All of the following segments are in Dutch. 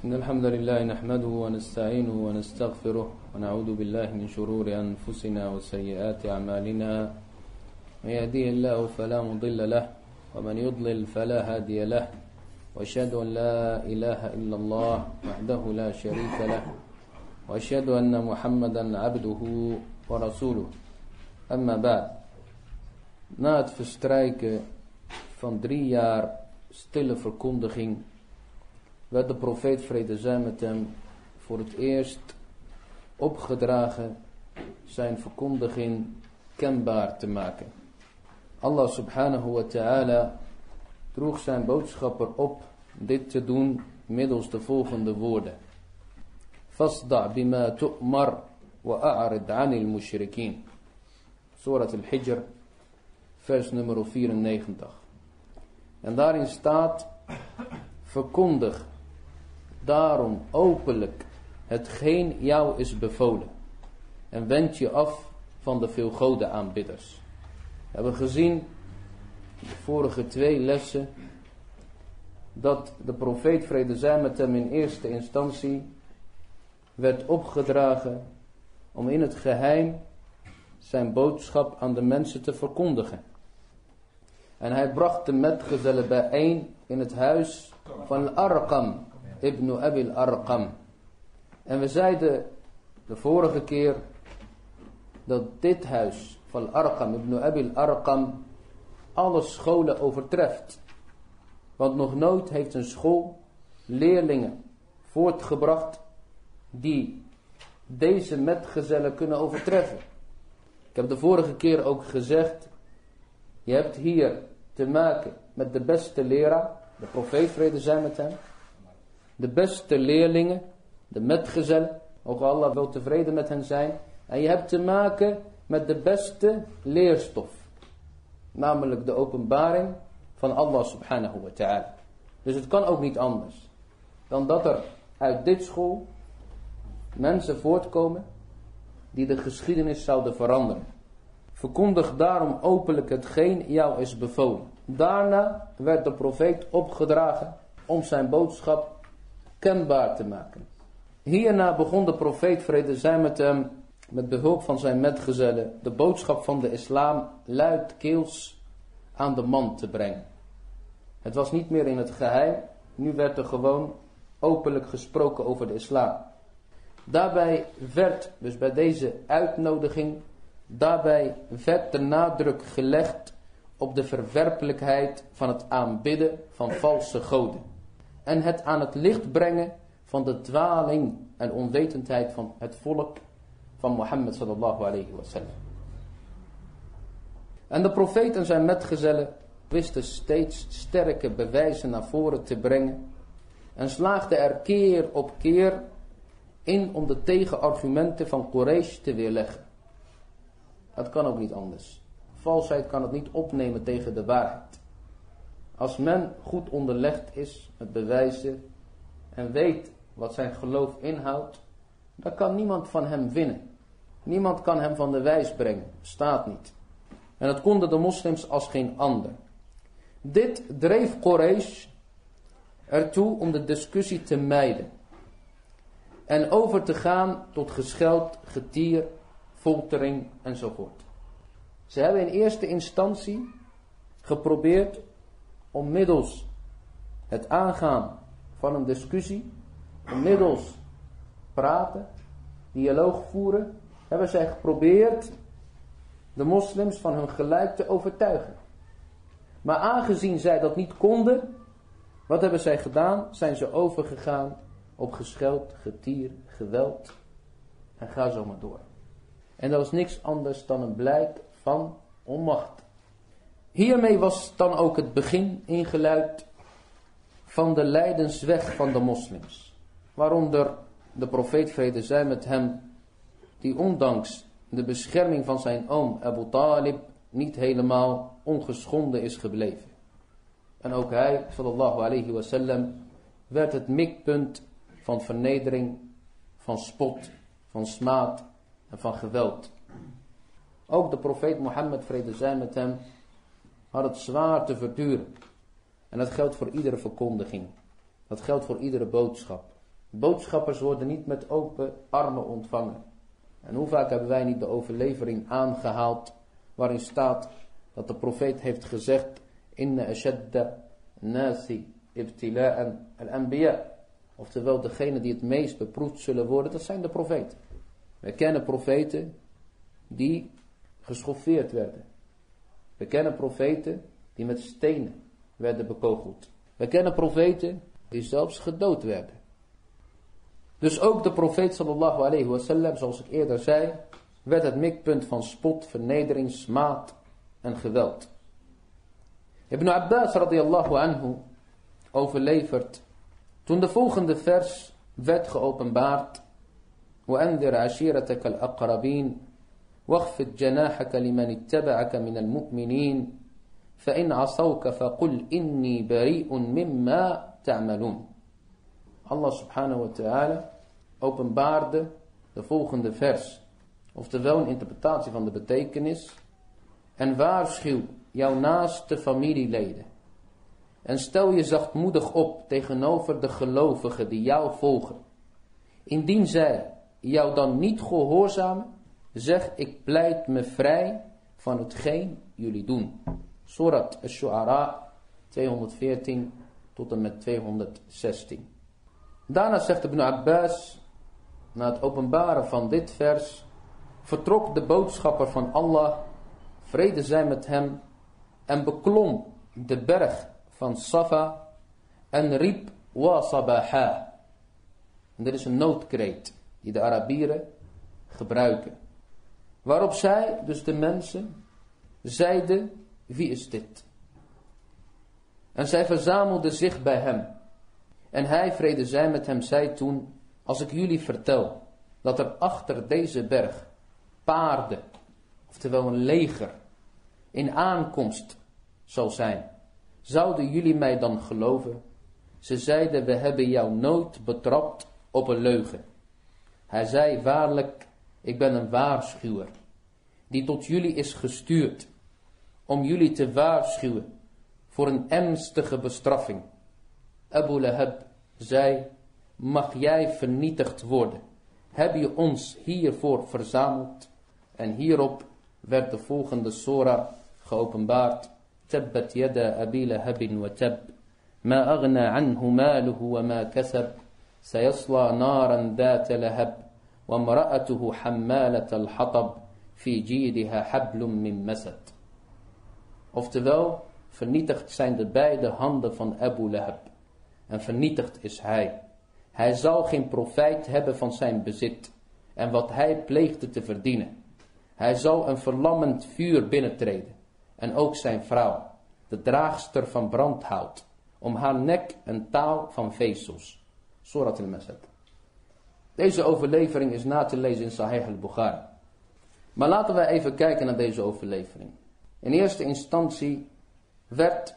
إن الحمد لله نحمده ونستعينه ونستغفره ونعوذ بالله من شرور أنفسنا وسيئات أعمالنا. من يهديه الله فلا مضل له ومن يضلل فلا هادي له. وأشهد أن لا إله إلا الله وحده لا شريك له. وأشهد أن محمدا عبده ورسوله. أما بعد Na het verstrijken van drie jaar stille verkondiging werd de profeet vrede zij met hem voor het eerst opgedragen zijn verkondiging kenbaar te maken. Allah subhanahu wa ta'ala droeg zijn boodschapper op dit te doen middels de volgende woorden. Fasda' bima tu'mar wa a'rid 'anil mushrikeen. Surat al-Hijr vers nummer 94. En daarin staat, verkondig daarom openlijk hetgeen jou is bevolen. En wend je af van de veel goden aanbidders. We hebben gezien, de vorige twee lessen, dat de profeet vrede zij met hem in eerste instantie werd opgedragen om in het geheim zijn boodschap aan de mensen te verkondigen. En hij bracht de metgezellen bijeen in het huis van Arqam, ibn Abil Arqam. En we zeiden de vorige keer dat dit huis van Arqam, ibn Abil Arqam, alle scholen overtreft. Want nog nooit heeft een school leerlingen voortgebracht die deze metgezellen kunnen overtreffen. Ik heb de vorige keer ook gezegd, je hebt hier te maken met de beste leraar, de profeet vrede zijn met hem, de beste leerlingen, de metgezellen, ook Allah wil tevreden met hen zijn, en je hebt te maken met de beste leerstof, namelijk de openbaring van Allah subhanahu wa ta'ala. Dus het kan ook niet anders dan dat er uit dit school mensen voortkomen die de geschiedenis zouden veranderen. Verkondig daarom openlijk hetgeen jou is bevolen. Daarna werd de profeet opgedragen om zijn boodschap kenbaar te maken. Hierna begon de profeet vrede zijn met hem, met behulp van zijn metgezellen, de boodschap van de islam luidkeels aan de man te brengen. Het was niet meer in het geheim, nu werd er gewoon openlijk gesproken over de islam. Daarbij werd, dus bij deze uitnodiging, daarbij werd de nadruk gelegd op de verwerpelijkheid van het aanbidden van valse goden. En het aan het licht brengen van de dwaling en onwetendheid van het volk van Mohammed sallallahu alayhi wasallam. En de profeet en zijn metgezellen wisten steeds sterke bewijzen naar voren te brengen en slaagden er keer op keer in om de tegenargumenten van Quraysh te weerleggen. Het kan ook niet anders. Valsheid kan het niet opnemen tegen de waarheid. Als men goed onderlegd is met bewijzen en weet wat zijn geloof inhoudt, dan kan niemand van hem winnen. Niemand kan hem van de wijs brengen. Staat niet. En dat konden de moslims als geen ander. Dit dreef Quraysh ertoe om de discussie te mijden. En over te gaan tot gescheld, getier, foltering enzovoort. Ze hebben in eerste instantie geprobeerd om middels het aangaan van een discussie, middels praten, dialoog voeren, hebben zij geprobeerd de moslims van hun gelijk te overtuigen. Maar aangezien zij dat niet konden, wat hebben zij gedaan? Zijn ze overgegaan op gescheld, getier, geweld en ga zo maar door. En dat was niks anders dan een blijk van onmacht. Hiermee was dan ook het begin ingeluid van de lijdensweg van de moslims. Waaronder de profeet vrede zij met hem, die ondanks de bescherming van zijn oom Abu Talib niet helemaal ongeschonden is gebleven. En ook hij, sallallahu alayhi wasallam, werd het mikpunt van vernedering, van spot, van smaad en van geweld. Ook de profeet Mohammed, vrede zij met hem, had het zwaar te verduren. En dat geldt voor iedere verkondiging. Dat geldt voor iedere boodschap. Boodschappers worden niet met open armen ontvangen. En hoe vaak hebben wij niet de overlevering aangehaald waarin staat dat de profeet heeft gezegd Inna ashadda nasi ibtila'an al-anbiya. Oftewel degene die het meest beproefd zullen worden, dat zijn de profeten. We kennen profeten die geschoffeerd werden. We kennen profeten die met stenen werden bekogeld. We kennen profeten die zelfs gedood werden. Dus ook de profeet sallallahu alayhi wasallam, zoals ik eerder zei, werd het mikpunt van spot, vernedering, smaad en geweld. Ibn Abbas radiyallahu anhu overlevert toen de volgende vers werd geopenbaard. وأنذر عشيرتك الأقربين واخفض جناحك لمن اتبعك من المؤمنين فإن عصوك فقل إني بريء مما تعملون Allah subhanahu wa ta'ala openbaarde de volgende vers. Oftewel een interpretatie van de betekenis. En waarschuw jouw naaste familieleden. En stel je zachtmoedig op tegenover de gelovigen die jou volgen. Indien zij jou dan niet gehoorzamen, zeg ik pleit me vrij van hetgeen jullie doen. Surat al-Shu'ara 214 tot en met 216. Daarna zegt Ibn Abbas, na het openbaren van dit vers, vertrok de boodschapper van Allah, vrede zij met hem, en beklom de berg van Safa en riep wa sabaha. En dit is een noodkreet die de Arabieren gebruiken. Waarop zij, dus de mensen, zeiden, wie is dit? En zij verzamelden zich bij hem. En hij, vrede zij met hem, zei toen, als ik jullie vertel dat er achter deze berg paarden, oftewel een leger, in aankomst zal zijn, zouden jullie mij dan geloven? Ze zeiden, we hebben jou nooit betrapt op een leugen. Hij zei, waarlijk, ik ben een waarschuwer, die tot jullie is gestuurd, om jullie te waarschuwen voor een ernstige bestraffing. Abu Lahab zei, mag jij vernietigd worden. Heb je ons hiervoor verzameld? En hierop werd de volgende sora geopenbaard. Tabbat yada abi lahabin wa tab. Ma agna anhu maluhu wa ma kasab. Sayasla naran data lahab. وامرأته حمالة الحطب في جيدها حبل من مسد Oftewel, vernietigd zijn de beide handen van Abu Lahab. En vernietigd is hij. Hij zal geen profijt hebben van zijn bezit en wat hij pleegde te verdienen. Hij zal een verlammend vuur binnentreden en ook zijn vrouw, de draagster van brandhout, om haar nek een taal van vezels. Surat al-Masad. Deze overlevering is na te lezen in Sahih al-Bukhari. Maar laten we even kijken naar deze overlevering. In eerste instantie werd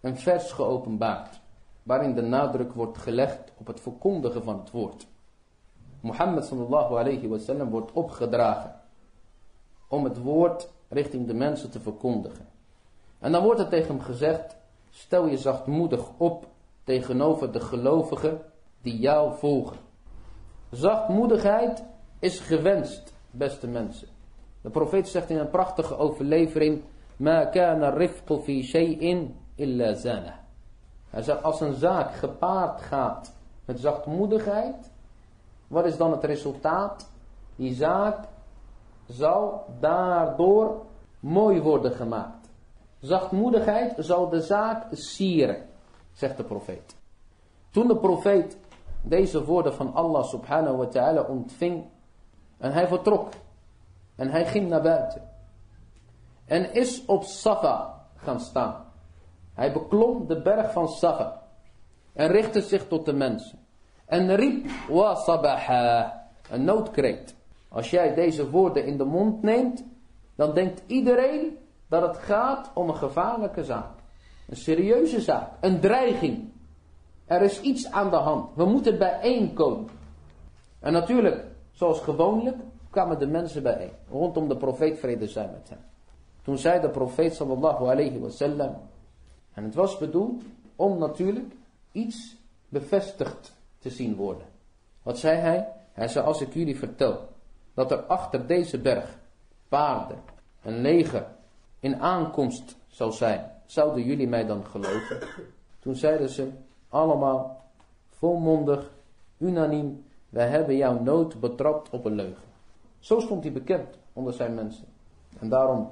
een vers geopenbaard, waarin de nadruk wordt gelegd op het verkondigen van het woord. Mohammed sallallahu alayhi wasallam wordt opgedragen om het woord richting de mensen te verkondigen. En dan wordt er tegen hem gezegd, stel je zachtmoedig op tegenover de gelovigen die jou volgen. Zachtmoedigheid is gewenst, beste mensen. De profeet zegt in een prachtige overlevering, Ma kana rifqu fi shay'in illa zana. Hij zegt, als een zaak gepaard gaat met zachtmoedigheid, wat is dan het resultaat? Die zaak zal daardoor mooi worden gemaakt. Zachtmoedigheid zal de zaak sieren, zegt de profeet. Toen de profeet deze woorden van Allah subhanahu wa ta'ala ontving en hij vertrok en hij ging naar buiten en is op Safa gaan staan. Hij beklom de berg van Safa en richtte zich tot de mensen en riep wa sabaha, een noodkreet. Als jij deze woorden in de mond neemt, dan denkt iedereen dat het gaat om een gevaarlijke zaak. Een serieuze zaak, een dreiging. Er is iets aan de hand. We moeten bijeenkomen. En natuurlijk, zoals gewoonlijk, kwamen de mensen bijeen. Rondom de profeet vrede zijn met hem. Toen zei de profeet sallallahu alayhi wasallam. En het was bedoeld om natuurlijk iets bevestigd te zien worden. Wat zei hij? Hij zei, als ik jullie vertel dat er achter deze berg paarden, een leger in aankomst zal zijn, zouden jullie mij dan geloven? Toen zeiden ze allemaal volmondig, unaniem, wij hebben jouw nood betrapt op een leugen. Zo stond hij bekend onder zijn mensen. En daarom,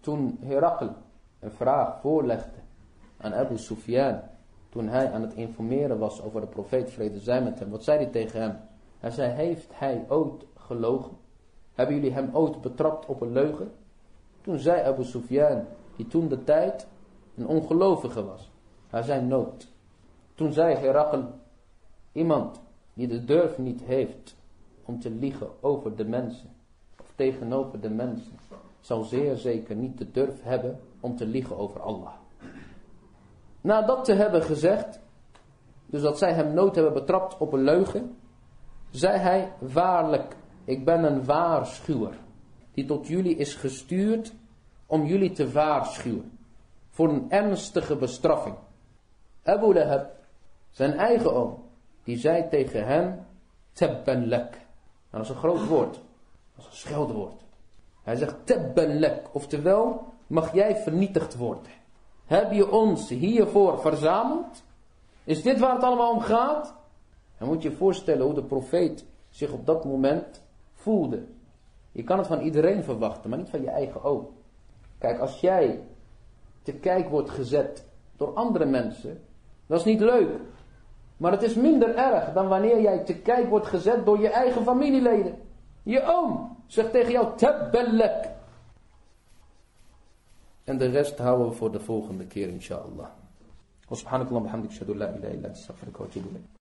toen Herakl een vraag voorlegde aan Abu Sufyan, toen hij aan het informeren was over de profeet vrede zij met hem, wat zei hij tegen hem? Hij zei, heeft hij ooit gelogen? Hebben jullie hem ooit betrapt op een leugen? Toen zei Abu Sufyan, die toen de tijd een ongelovige was. Hij zei nood. Toen zei Herakl, iemand die de durf niet heeft om te liegen over de mensen, of tegenover de mensen, zal zeer zeker niet de durf hebben om te liegen over Allah. Na dat te hebben gezegd, dus dat zij hem nood hebben betrapt op een leugen, zei hij, waarlijk, ik ben een waarschuwer, die tot jullie is gestuurd om jullie te waarschuwen voor een ernstige bestraffing. Abu Lahab, zijn eigen oom, die zei tegen hem, tabban lek. Dat is een groot woord, dat is een scheldwoord. Hij zegt tabban lek, oftewel, mag jij vernietigd worden. Heb je ons hiervoor verzameld? Is dit waar het allemaal om gaat? Dan moet je je voorstellen hoe de profeet zich op dat moment voelde. Je kan het van iedereen verwachten, maar niet van je eigen oom. Kijk, als jij te kijk wordt gezet door andere mensen, dat is niet leuk. Maar het is minder erg dan wanneer jij te kijk wordt gezet door je eigen familieleden. Je oom zegt tegen jou, tabbelek. En de rest houden we voor de volgende keer, inshallah. Wa subhanakallah bihamdik, shadu la ilaha illa ilayk.